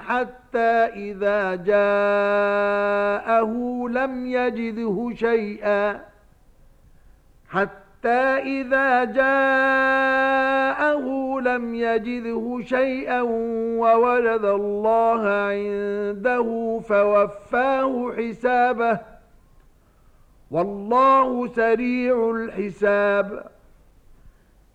حتى إذا جاءه لم يجده شيئا. حتى إذا جاءه لم يجده شيئا وولد الله عنده فوفاه حسابه. والله سريع الحساب.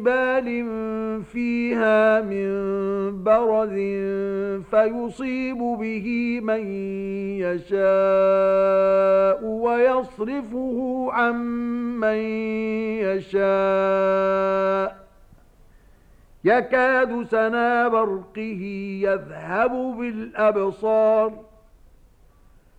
جبال فيها من برز فيصيب به من يشاء ويصرفه عن من يشاء. يكاد سنا برقه يذهب بالأبصار.